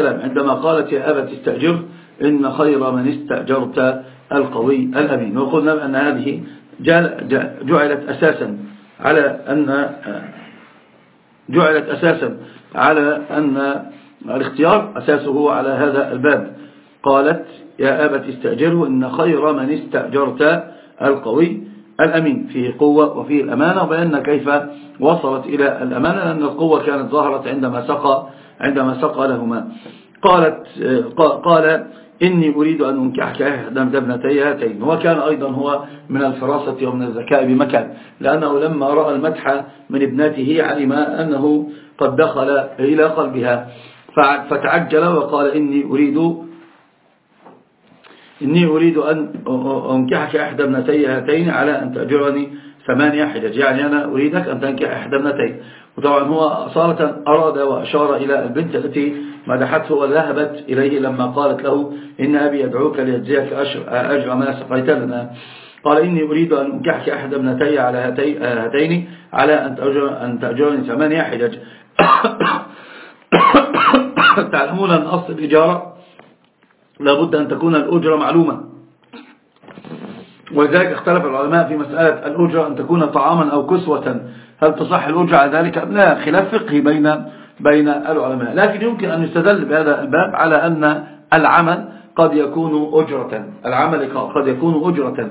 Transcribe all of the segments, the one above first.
السلام. عندما قالت يا أبا تستأجر إن خير من استأجرت القوي الأمين. وقلنا أن هذه جعلت أساسا على أن جعلت أساسا على أن الاختيار أساسه على هذا الباب. قالت يا أبت استأجره إن خير من استأجرت القوي الأمين. فيه قوة وفيه الأمانة وبأن كيف وصلت إلى الأمانة لأن القوة كانت ظهرت عندما سقى عندما سقى لهما. قالت قال إني أريد أن أنكحك إحدى ابنتي هاتين. وكان أيضا هو من الفراسة ومن الذكاء بمكان. لأنه لما رأى المدح من ابنته علم أنه قد دخل إلى قلبها. فتعجل وقال إني أريد إني أريد أن أنكحك إحدى ابنتي هاتين على أن تأجرني ثمانية حجج. يعني أنا أريدك أن تنكح إحدى ابنتين. وطبعا هو أصالة أراد وأشار إلى البنت التي مدحته وذهبت إليه لما قالت له إن أبي يدعوك ليجزيك أجر ما سقيت لنا قال إني أريد أن أنكحك أحد ابنتي على هاتين على أن تأجر أن تأجرني ثمانية حجج. تعلمون أن أصل الإجارة لابد أن تكون الأجرة معلومة. ولذلك اختلف العلماء في مسألة الأجرة أن تكون طعاما أو كسوة. هل تصح الأجرة على ذلك أم لا؟ خلاف فقهي بين بين العلماء. لكن يمكن أن يستدل بهذا الباب على أن العمل قد يكون أجرة. العمل قد يكون أجرة.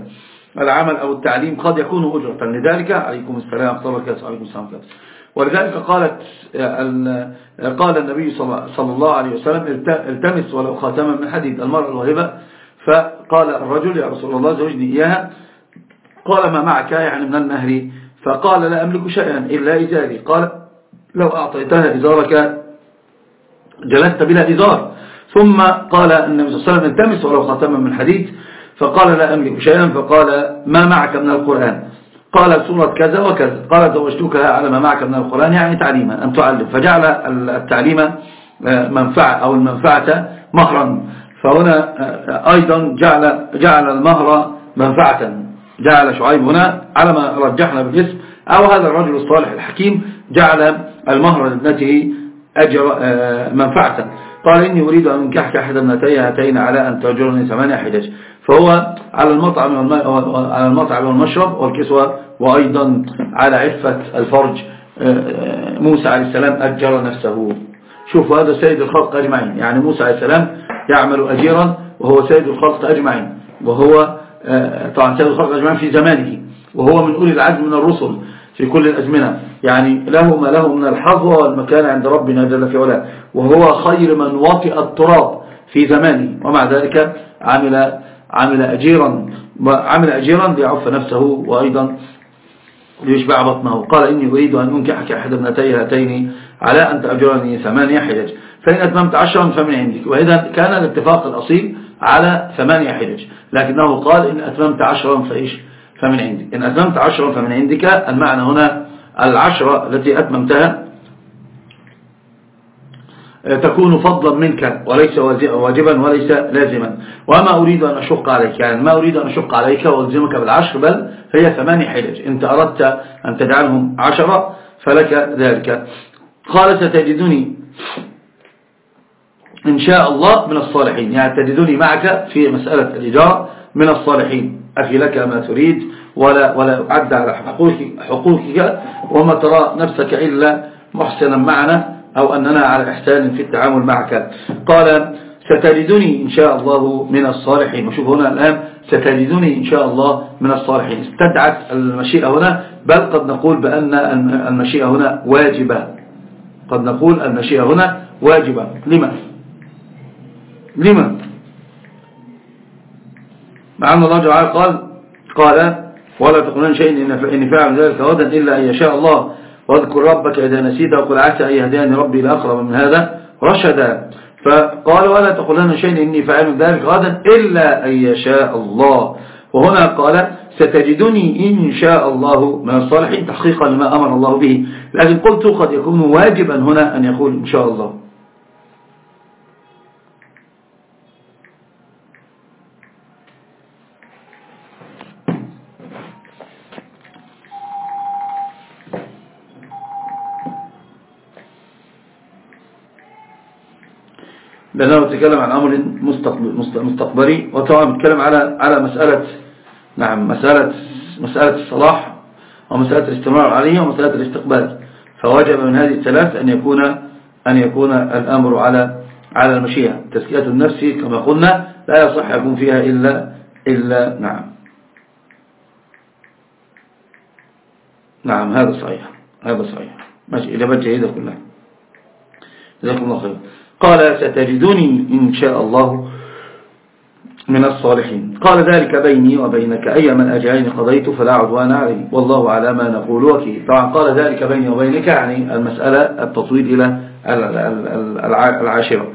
العمل أو التعليم قد يكون أجرة. لذلك عليكم السلام. عليكم السلام. ولذلك قالت قال النبي صلى الله عليه وسلم التمس ولو خاتما من حديد. المرأة الوهبة فقال الرجل يا رسول الله زوجني إياها. قال ما معك يعني من النهر فقال لا أملك شيئا إلا إزاري قال لو أعطيتها إزارك جلست بلا إزار ثم قال النبي صلى الله عليه وسلم التمس ولو خاتما من حديد. فقال لا أملك شيئا. فقال ما معك من القرآن؟ قال سورة كذا وكذا. قال زوجتك على ما معك من القرآن يعني تعليما أن تعلم. فجعل التعليم منفعة أو المنفعة مهرا. فهنا أيضا جعل, جعل المهر منفعة. جعل شعيب هنا على ما رجحنا بالاسم أو هذا الرجل الصالح الحكيم جعل المهر لابنته أجر آه، منفعة. قال إني أريد أن أنكحك أحد ابنتي هاتين على أن تأجرني ثمانية حجج فهو على المطعم على المطعم والمشرب والكسوة وأيضا على عفة الفرج آه، موسى عليه السلام أجر نفسه. شوفوا هذا سيد الخلق أجمعين. يعني موسى عليه السلام يعمل أجيرا وهو سيد الخلق أجمعين. وهو آه، طبعا سيد الخلق أجمعين في زمانه وهو من أولي العزم من الرسل في كل الأزمنة. يعني له ما له من الحظوة والمكان عند ربنا جل في علاه. وهو خير من وطئ التراب في زمانه. ومع ذلك عمل عمل أجيرا عمل أجيرا ليعف نفسه وأيضا ليشبع بطنه. قال إني أريد أن أنكحك أحد ابنتي هاتين على أن تأجرني ثمانية حجج فإن أتممت عشرا فمن عندك. وإذا كان الاتفاق الأصيل على ثمانية حجج. لكنه قال إن أتممت عشرا فإيش؟ فمن عندك. إن أتممت عشرا فمن عندك. المعنى هنا العشرة التي أتممتها تكون فضلا منك وليس واجبا وليس لازما. وما أريد أن أشق عليك. يعني ما أريد أن أشق عليك وألزمك بالعشر بل هي ثماني حجج. إن أردت أن تجعلهم عشرة فلك ذلك. قال ستجدني إن شاء الله من الصالحين. يعني تجدني معك في مسألة الإجارة من الصالحين. أخي لك ما تريد ولا, ولا أعد على حقوقك وما ترى نفسك إلا محسنا معنا أو أننا على إحسان في التعامل معك. قال ستجدني إن شاء الله من الصالحين. وشوف هنا الآن ستجدني إن شاء الله من الصالحين. استدعت المشيئة هنا بل قد نقول بأن المشيئة هنا واجبة. قد نقول المشيئة هنا واجبة. لما؟ لما؟ مع أن الله تعالى قال قال ولا تقولن شيء إن فعل ذلك غدا إلا أن يشاء الله. واذكر ربك إذا نسيت وقل عسى أن يهديني ربي لأقرب من هذا رشدا. فقال ولا تقولن شيء إني فعل ذلك غدا إلا أن يشاء الله. وهنا قال ستجدني إن شاء الله من الصالحين تحقيقا لما أمر الله به. لكن قلت قد يكون واجبا هنا أن يقول إن شاء الله. لأنه تكلم عن أمر مستقبلي وطبعا بيتكلم على على مسألة نعم مسألة مسألة الصلاح ومسألة الاستمرار عليه ومسألة الاستقبال. فوجب من هذه الثلاث أن يكون أن يكون الأمر على على المشيئة. تزكية النفس كما قلنا لا يصح يكون فيها إلا إلا نعم. نعم هذا صحيح هذا صحيح. ماشي إجابات جيدة كلها. جزاكم الله خير. قال ستجدني إن شاء الله من الصالحين. قال ذلك بيني وبينك. أي من أجعين قضيت فلا عدوان علي. والله على ما نقول وكيل. طبعا قال ذلك بيني وبينك يعني المسألة التطويل إلى العاشرة.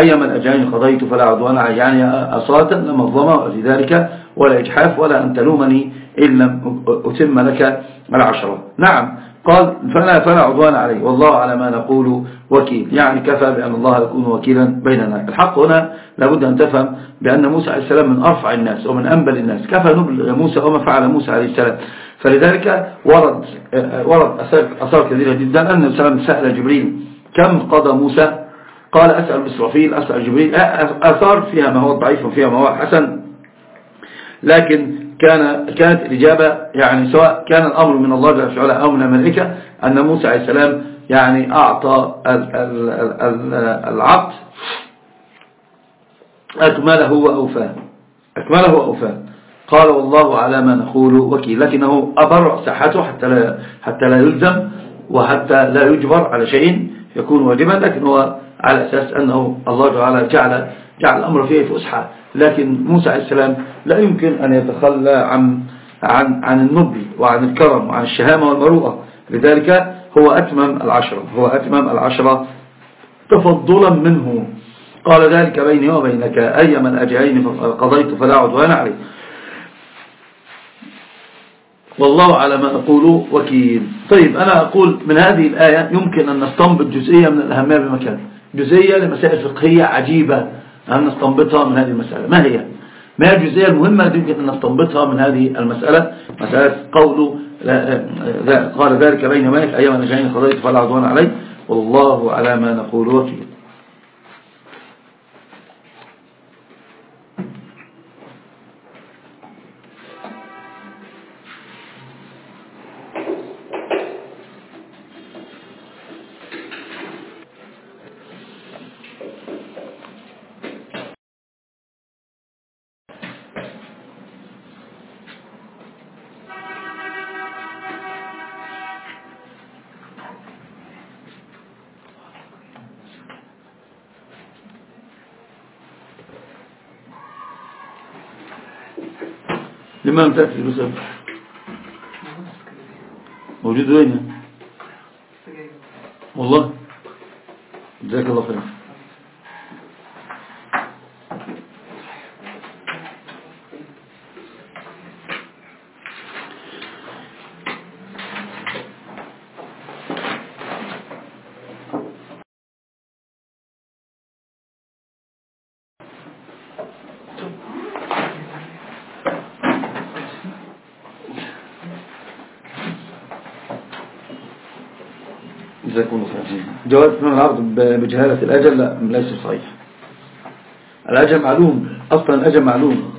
أي من أجعين قضيت فلا عدوان علي. يعني الظما في ذلك ولا إجحاف ولا أن تلومني إن لم أتم لك العشرة. نعم. قال فلا فلا عدوان عليه. والله على ما نقول وكيل. يعني كفى بأن الله يكون وكيلا بيننا. الحق هنا لابد أن تفهم بأن موسى عليه السلام من أرفع الناس ومن أنبل الناس. كفى نبل موسى وما فعل موسى عليه السلام. فلذلك ورد ورد أثار كثيرة جدا أن السلام سأل جبريل كم قضى موسى؟ قال أسأل إسرافيل أسأل جبريل. أثار فيها ما هو ضعيف وفيها ما هو حسن. لكن كان كانت الإجابة يعني سواء كان الأمر من الله جل وعلا أو من الملائكة أن موسى عليه السلام يعني أعطى العقد أكمله وأوفاه. أكمله وأوفاه. قال والله على ما نقول وكيل. لكنه أبر صحته حتى لا, حتى لا يلزم وحتى لا يجبر على شيء يكون واجبا لكن هو على أساس أنه الله تعالى جعل, جعل الأمر فيه فسحة. لكن موسى عليه السلام لا يمكن أن يتخلى عن عن عن النبل وعن الكرم وعن الشهامة والمروءة. لذلك هو أتمم العشرة هو أتمم العشرة تفضلا منه. قال ذلك بيني وبينك أي من أجعين قضيت فلا عدوان عليه. والله على ما أقول وكيل. طيب أنا أقول من هذه الآية يمكن أن نستنبط جزئية من الأهمية بمكان. جزئية لمسائل فقهية عجيبة. أن نستنبطها من هذه المسألة؟ ما هي؟ ما هي الجزئية المهمة التي يمكن أن نستنبطها من هذه المسألة؟ مسألة قوله قال ذلك بين مالك أيها النجعين قضيت فلا عدوان عليه والله على ما نقول وكيل. لما لم تأتي المسألة. موجود وين؟ والله. جزاك الله خير جواز من العرض بجهالة الأجل لا ليس صحيح. الأجل معلوم أصلا الأجل معلوم.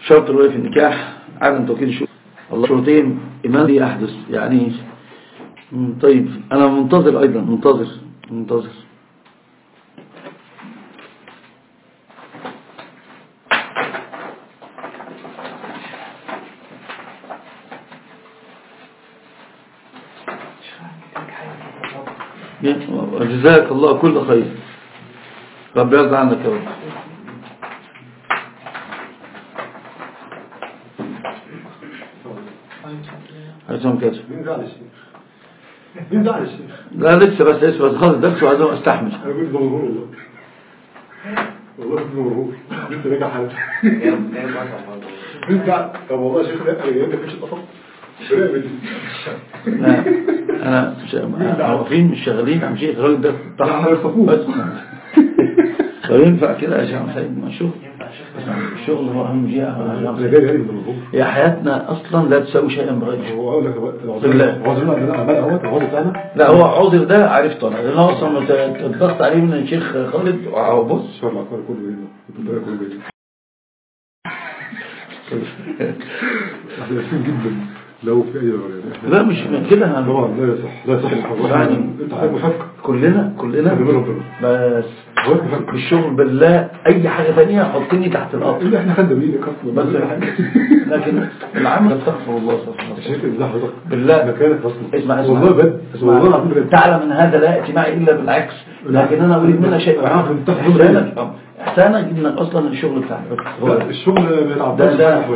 شرط الرؤية في النكاح عدم توكيد شروط الله شروطين إمام أحدث يعني طيب أنا منتظر أيضا منتظر منتظر. جزاك الله كل خير رب يرضى عنك يا رب عايزهم كده لا لسه بس لسه بس خلص درس وعايزهم استحمل أنا كنت مغرور والله والله كنت مغرور انت راجع حالك انت طب والله يا شيخ لا انت كنتش اتقفلت أنا واقفين مش شغالين عم شيء طلع بس وينفع كده يا شيخ سيد ما شوف الشغل هو اهم شيء أنا هي حياتنا أصلا لا تساوي شيئا بغيره هو لا هو عذر ده عرفته هو أصلا مت- الضغط عليه من الشيخ خالد بص كله جدا لو في إحنا لا مش من كده. طبعا لا يصح لا يصح. يعني انت حضرتك مفكر كلنا كلنا. بس الشغل بالله أي حاجة ثانية حطني تحت الأرض. اللي إحنا خدنا أصلا بس لكن العمل استغفر الله استغفر الله. بالله. مكانك أصلا. اسمع اسمع. والله اسمع. والله تعلم إن هذا لا ياتي معي إلا بالعكس. لكن أنا أريد منها شيء. أنا عارف إن احسانك إنك أصلا الشغل بتاعك. لا، الشغل ما ده ده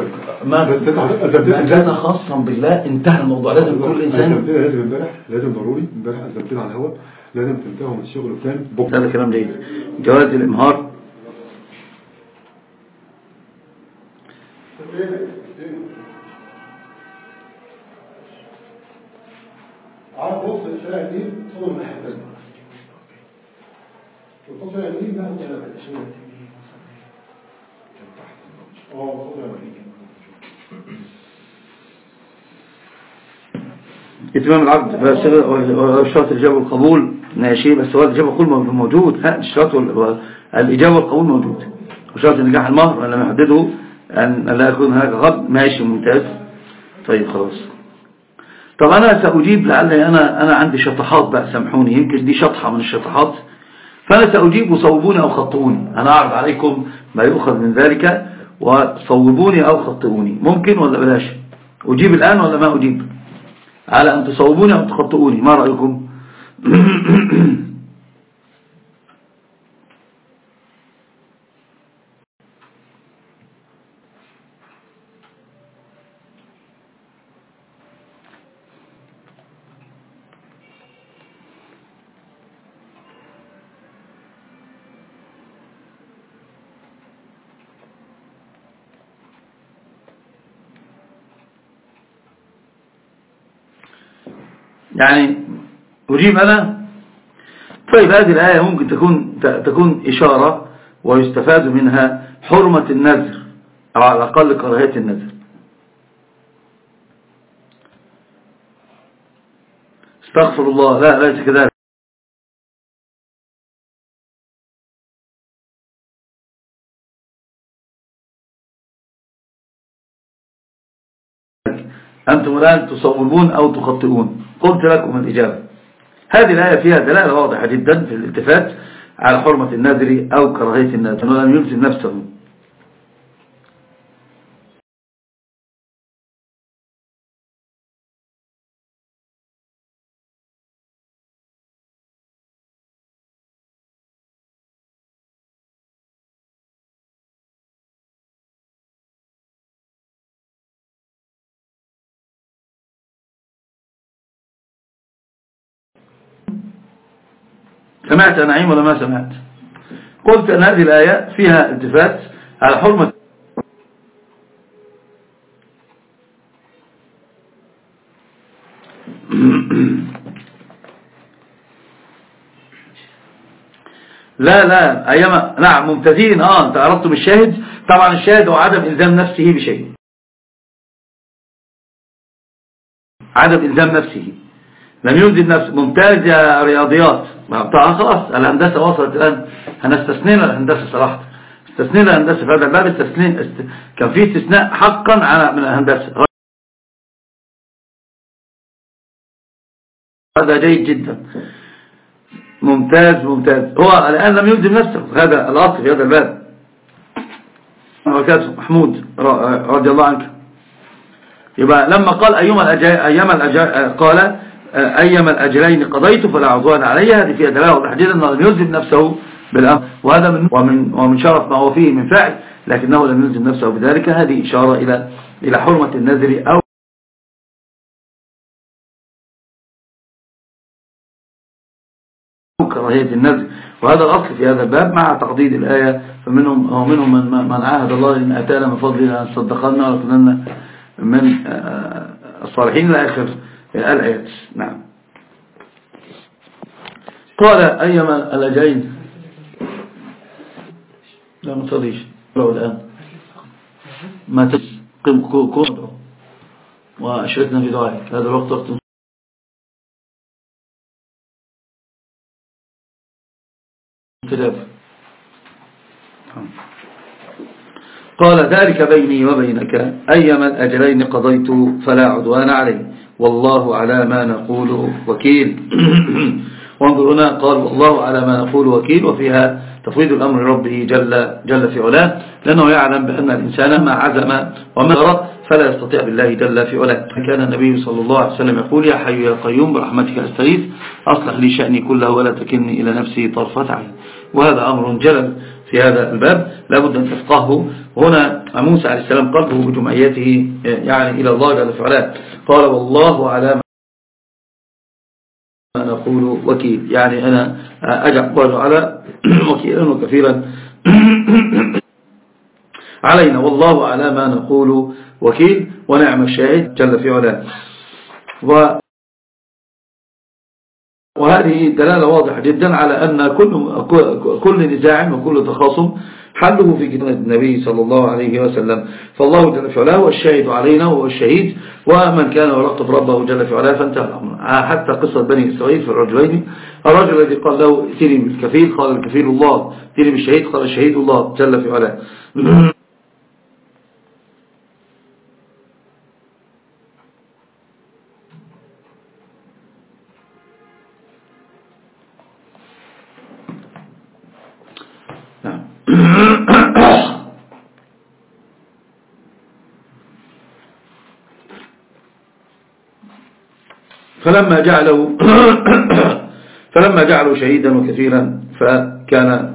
ما كان خاصا بالله انتهى الموضوع. لازم كل انسان لازم امبارح لازم ضروري. امبارح اذنبتنا على الهواء لازم تنتهوا من الشغل فلان بكرة. هذا كلام جيد. جواز الإمهار. عارف بص الشارع صور وصور اتمام العقد بس شرط الإجابة والقبول ماشي بس هو الإجابة والقبول موجود ها الشرط الإجابة والقبول موجود. وشرط نجاح المهر لم يحدده أن لا يكون هناك غض ماشي ممتاز. طيب خلاص. طب أنا سأجيب لعلي أنا أنا عندي شطحات بقى سامحوني يمكن دي شطحة من الشطحات. فأنا سأجيب وصوبوني أو خطئوني أنا أعرض عليكم ما يؤخذ من ذلك. وصوبوني أو خطئوني. ممكن ولا بلاش؟ أجيب الآن ولا ما أجيب؟ على أن تصوبوني أو تخطئوني ما رأيكم؟ يعني أجيب أنا؟ طيب هذه الآية ممكن تكون تكون إشارة ويستفاد منها حرمة النذر أو على الأقل كراهية النذر. استغفر الله. لا ليس كذلك. أنتم الآن تصوبون أو تخطئون. قلت لكم الإجابة. هذه الآية فيها دلالة واضحة جدا في الالتفات على حرمة النذر أو كراهية النذر. ولم يلزم نفسه. سمعت نعيم ولا ما سمعت؟ قلت أن هذه الآية فيها التفات على حرمة لا لا أيما نعم ممتازين آه أنت أردتم الشاهد طبعا الشاهد هو عدم إلزام نفسه بشيء. عدم إلزام نفسه. لم يلزم نفسه ممتاز يا رياضيات. طبعا خلاص الهندسة وصلت الآن. هنستثنينا الهندسة صراحة. استثنينا الهندسة في هذا الباب استثنين است... كان في استثناء حقا على من الهندسة. هذا جيد جدا. ممتاز ممتاز. هو الآن لم يلزم نفسه. هذا الأصل في هذا الباب. وكاته محمود رضي الله عنك. يبقى لما قال أيما الأجا... أيما الأجا... قال أيما الأجلين قضيت فلا عضوان علي هذه فيها دلالة واضحة جدا أنه لم يلزم نفسه بالأمر. وهذا من ومن ومن شرف ما هو فيه من فعل لكنه لم يلزم نفسه بذلك. هذه إشارة إلى إلى حرمة النذر أو كراهية النذر. وهذا الأصل في هذا الباب. مع تقديد الآية فمنهم ومنهم من, من عاهد الله إن أتانا من فضلنا أن صدقنا ولكننا من الصالحين إلى آخر الآيات نعم. قال أيما الأجين لا ما تصليش لو الآن. ما تس قم كون وأشركنا في دعائك هذا الوقت وقت. خلاف قال ذلك بيني وبينك. أيما الأجلين قضيت فلا عدوان علي. والله على ما نقول وكيل. وانظر هنا قال والله على ما نقول وكيل وفيها تفويض الأمر ربه جل, جل في علاه لأنه يعلم بأن الإنسان ما عزم وما غرى فلا يستطيع بالله جل في علاه. كان النبي صلى الله عليه وسلم يقول يا حي يا قيوم برحمتك أستغيث أصلح لي شأني كله ولا تكلني إلى نفسي طرفة عين. وهذا أمر جلل في هذا الباب لابد أن تفقهه. هنا موسى عليه السلام قلبه بجمعيته يعني إلى الله جل في علاه. قال والله على ما نقول وكيل. يعني أنا أجعل على وكيلا وكثيرا علينا والله على ما نقول وكيل ونعم الشاهد جل في علاه. وهذه دلالة واضحة جدا على أن كل, كل نزاع وكل تخاصم حله في كتاب النبي صلى الله عليه وسلم. فالله جل في علاه هو الشاهد علينا وهو الشهيد. ومن كان يراقب ربه جل في علاه فانتهى الأمر. حتى قصة بني إسرائيل في الرجلين. الرجل الذي قال له ائتني بالكفيل قال الكفيل الله. ائتني بالشهيد قال الشهيد الله جل في علاه. فلما جعله فلما جعله شهيدا وكثيرا فكان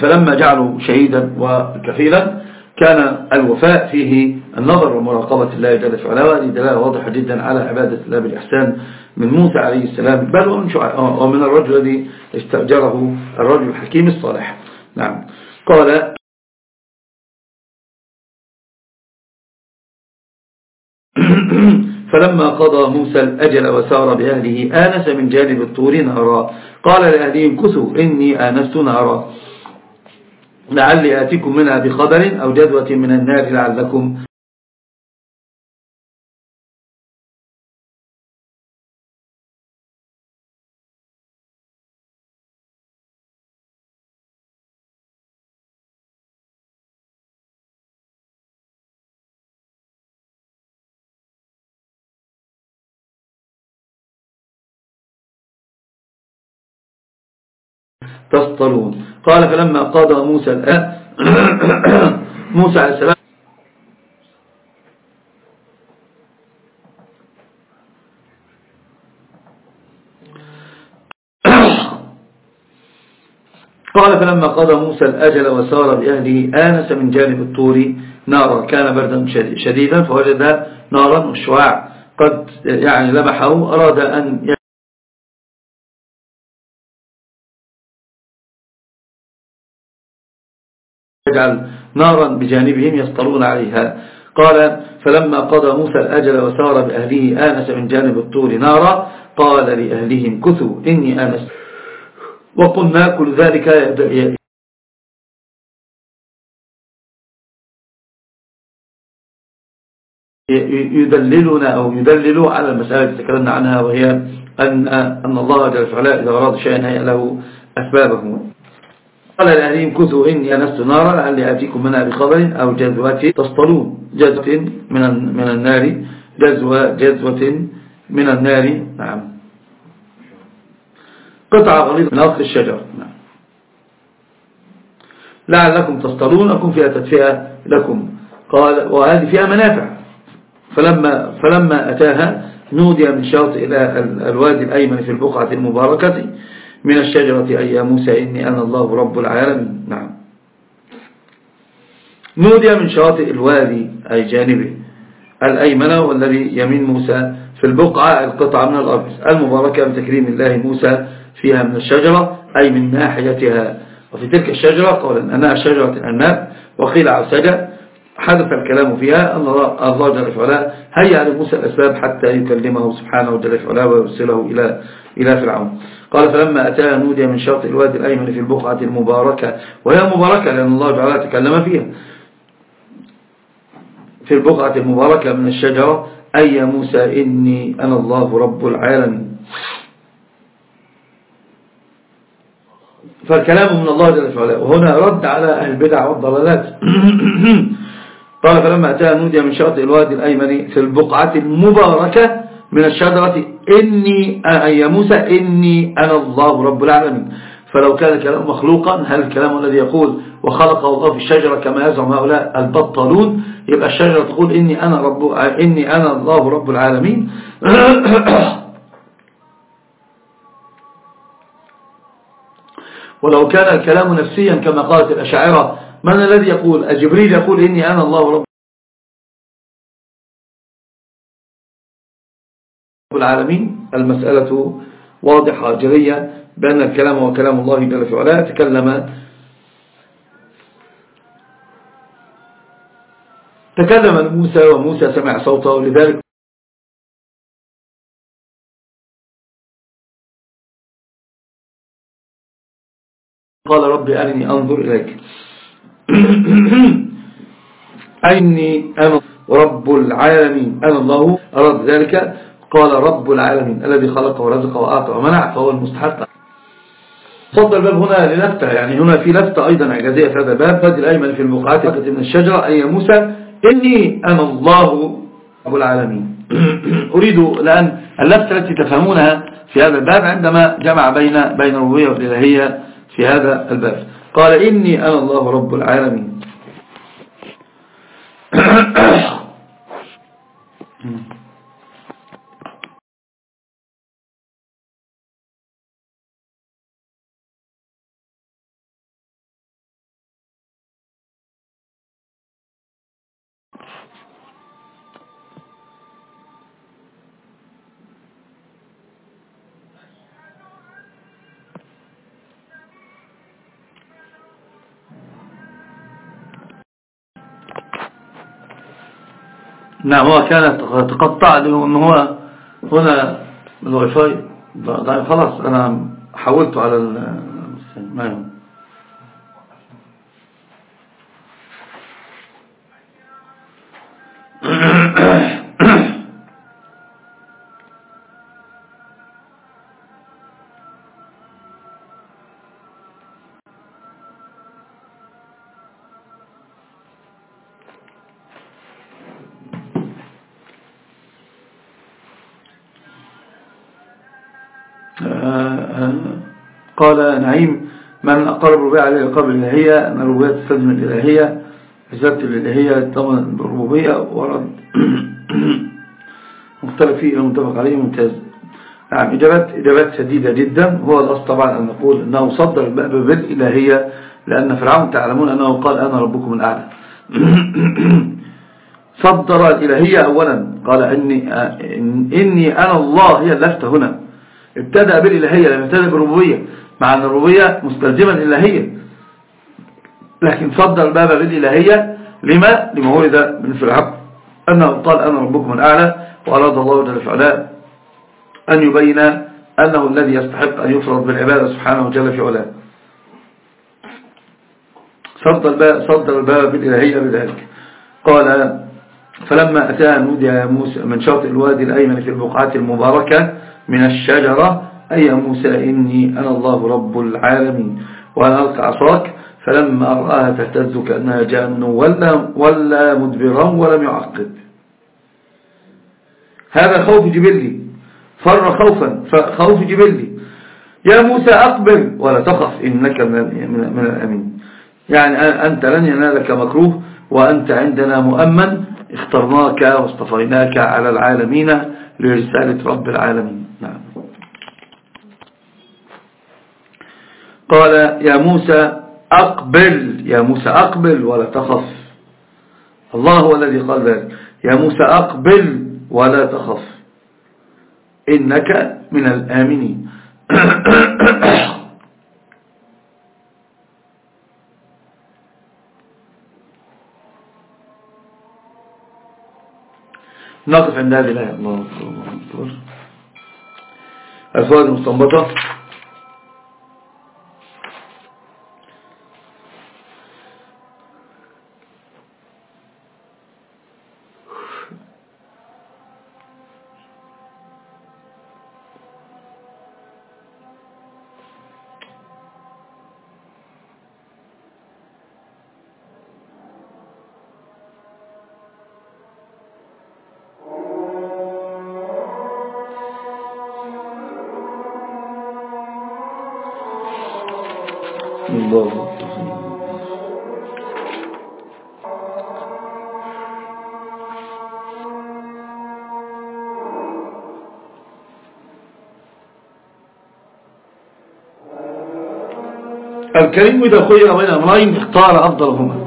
فلما جعله شهيدا وكثيرا كان الوفاء فيه النظر ومراقبة الله جل في علاه وهذه دلالة واضحة جدا على عبادة الله بالإحسان من موسى عليه السلام. بل ومن, ومن الرجل الذي استأجره الرجل الحكيم الصالح. نعم. قال فلما قضى موسى الأجل وسار بأهله آنس من جانب الطور نارا. قال لأهلهم كثوا إني آنست نارا. لعلي آتيكم منها بخبر أو جدوة من النار لعلكم تصطلون قال فلما قضى موسى الآن موسى عليه السلام قال فلما قضى موسى الأجل وسار بأهله آنس من جانب الطور نارا كان بردا شديدا فوجد نارا والشعاع قد يعني لمحه أراد أن يجعل نارا بجانبهم يسطلون عليها. قال فلما قضى موسى الأجل وسار بأهله آنس من جانب الطور نارا. قال لأهلهم كثوا إني آنس وقلنا كل ذلك يدللنا أو يدلل على المسألة التي تكلمنا عنها وهي أن, أن الله جل وعلا إذا أراد شيئا هيئ له أسبابه. قال لأهلهم كثوا إني أنست نارا لعلي آتيكم منها بخبر أو جذوة تصطلون؟ جذوة من من النار. جذوة جذوة من النار. نعم. قطعة غليظة من أصل الشجر. نعم. لعلكم تصطلون أكون فيها تدفئة لكم. قال وهذه فيها منافع. فلما, فلما أتاها نودي من شاطئ إلى الوادي الأيمن في البقعة المباركة من الشجرة أي يا موسى إني أنا الله رب العالمين. نعم. نودي من شاطئ الوادي أي جانبه الأيمن والذي يمين موسى في البقعة القطعة من الأرض المباركة بتكريم الله موسى فيها من الشجرة أي من ناحيتها. وفي تلك الشجرة قال أنها شجرة الأناب وقيل عسجة حدث الكلام فيها الله جل وعلا هيأ لموسى الأسباب حتى يكلمه سبحانه جل وعلا ويرسله إلى إلى فرعون. قال فلما أتاها نودي من شرط الوادي الأيمن في البقعة المباركة وهي مباركة لأن الله تعالى تكلم فيها. في البقعة المباركة من الشجرة أي يا موسى إني أنا الله رب العالمين. فالكلام من الله جل وعلا وهنا رد على أهل البدع والضلالات. قال فلما أتاها نودي من شاطئ الوادي الأيمن في البقعة المباركة من الشجرة إني يا موسى إني أنا الله رب العالمين. فلو كان الكلام مخلوقا هل الكلام الذي يقول وخلقه الله في الشجرة كما يزعم هؤلاء البطلون؟ يبقى الشجرة تقول إني أنا, رب إني أنا الله رب العالمين. ولو كان الكلام نفسيا كما قالت الأشاعرة من الذي يقول؟ جبريل يقول إني أنا الله رب العالمين. المسألة واضحة جلية بأن الكلام هو كلام الله جل في تكلم تكلم موسى وموسى سمع صوته لذلك قال رب أرني أنظر إليك. أني أنا رب العالمين. أنا الله. أراد ذلك. قال رب العالمين. الذي خلق ورزق وأعطى ومنع فهو المستحق. صد الباب هنا للفتة. يعني هنا في لفتة أيضا إعجازية في هذا الباب. فد الأيمن في المقعات من الشجرة. أي موسى إني أنا الله رب العالمين. أريد الآن اللفتة التي تفهمونها في هذا الباب عندما جمع بين بين الربوبية والإلهية في هذا الباب. قال إني أنا الله رب العالمين. نعم هو كان تقطع له ان هو هنا الواي فاي خلاص أنا حولته على ما يهم. قال نعيم من أقرب الربوبية عليه قبل الإلهية أن الربوبية تستلزم الإلهية إثبات الإلهية ضمن الربوبية ورد مختلف فيه المتفق عليه ممتاز. نعم إجابات, إجابات شديدة جدا. هو الأصل طبعا أن نقول أنه صدر البأب بالإلهية لأن فرعون تعلمون أنه قال أنا ربكم الأعلى. صدر الإلهية أولا. قال إني, إني أنا الله هي اللفتة هنا. ابتدأ بالإلهية لم يبتدأ بالربوبية. مع أن الربوبية مستلزما الإلهية لكن صدر الباب بالإلهية. لما؟ لما ورد من فرعون أنه قال أنا ربكم الأعلى وأراد الله جل في أن يبين أنه الذي يستحق أن يفرض بالعبادة سبحانه جل في علاه صدر الباب, بالإلهية بذلك. قال فلما أتى نودي موسى من شاطئ الوادي الأيمن في البقعة المباركة من الشجرة أي موسى إني أنا الله رب العالمين. وأنا ألقى عصاك فلما رآها تهتز كأنها جان ولا, ولا مدبرا ولم يعقب. هذا خوف جبلي فر خوفا خوف جبلي يا موسى أقبل ولا تخف إنك من الأمين. يعني أنت لن ينالك مكروه وأنت عندنا مؤمن. اخترناك واصطفيناك على العالمين لرسالة رب العالمين. نعم. قال يا موسى أقبل يا موسى أقبل ولا تخف. الله هو الذي قال ذلك. يا موسى أقبل ولا تخف. إنك من الآمنين. نقف عند هذه الآية. الله أكبر الفوائد المستنبطة الله الكريم إذا خير بين أمرين اختار أفضلهما.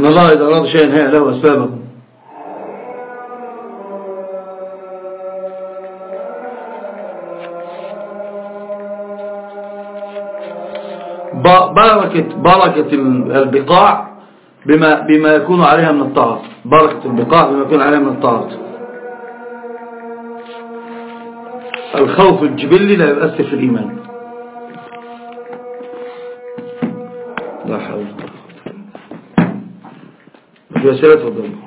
إن الله إذا أراد شيئا هيئ له أسبابه. بركة بركة البقاع بما بما يكون عليها من الطاعات بركة البقاع بما يكون عليها من الطاعات الخوف الجبلي لا يؤثر في الإيمان. في أسئلة تفضل لا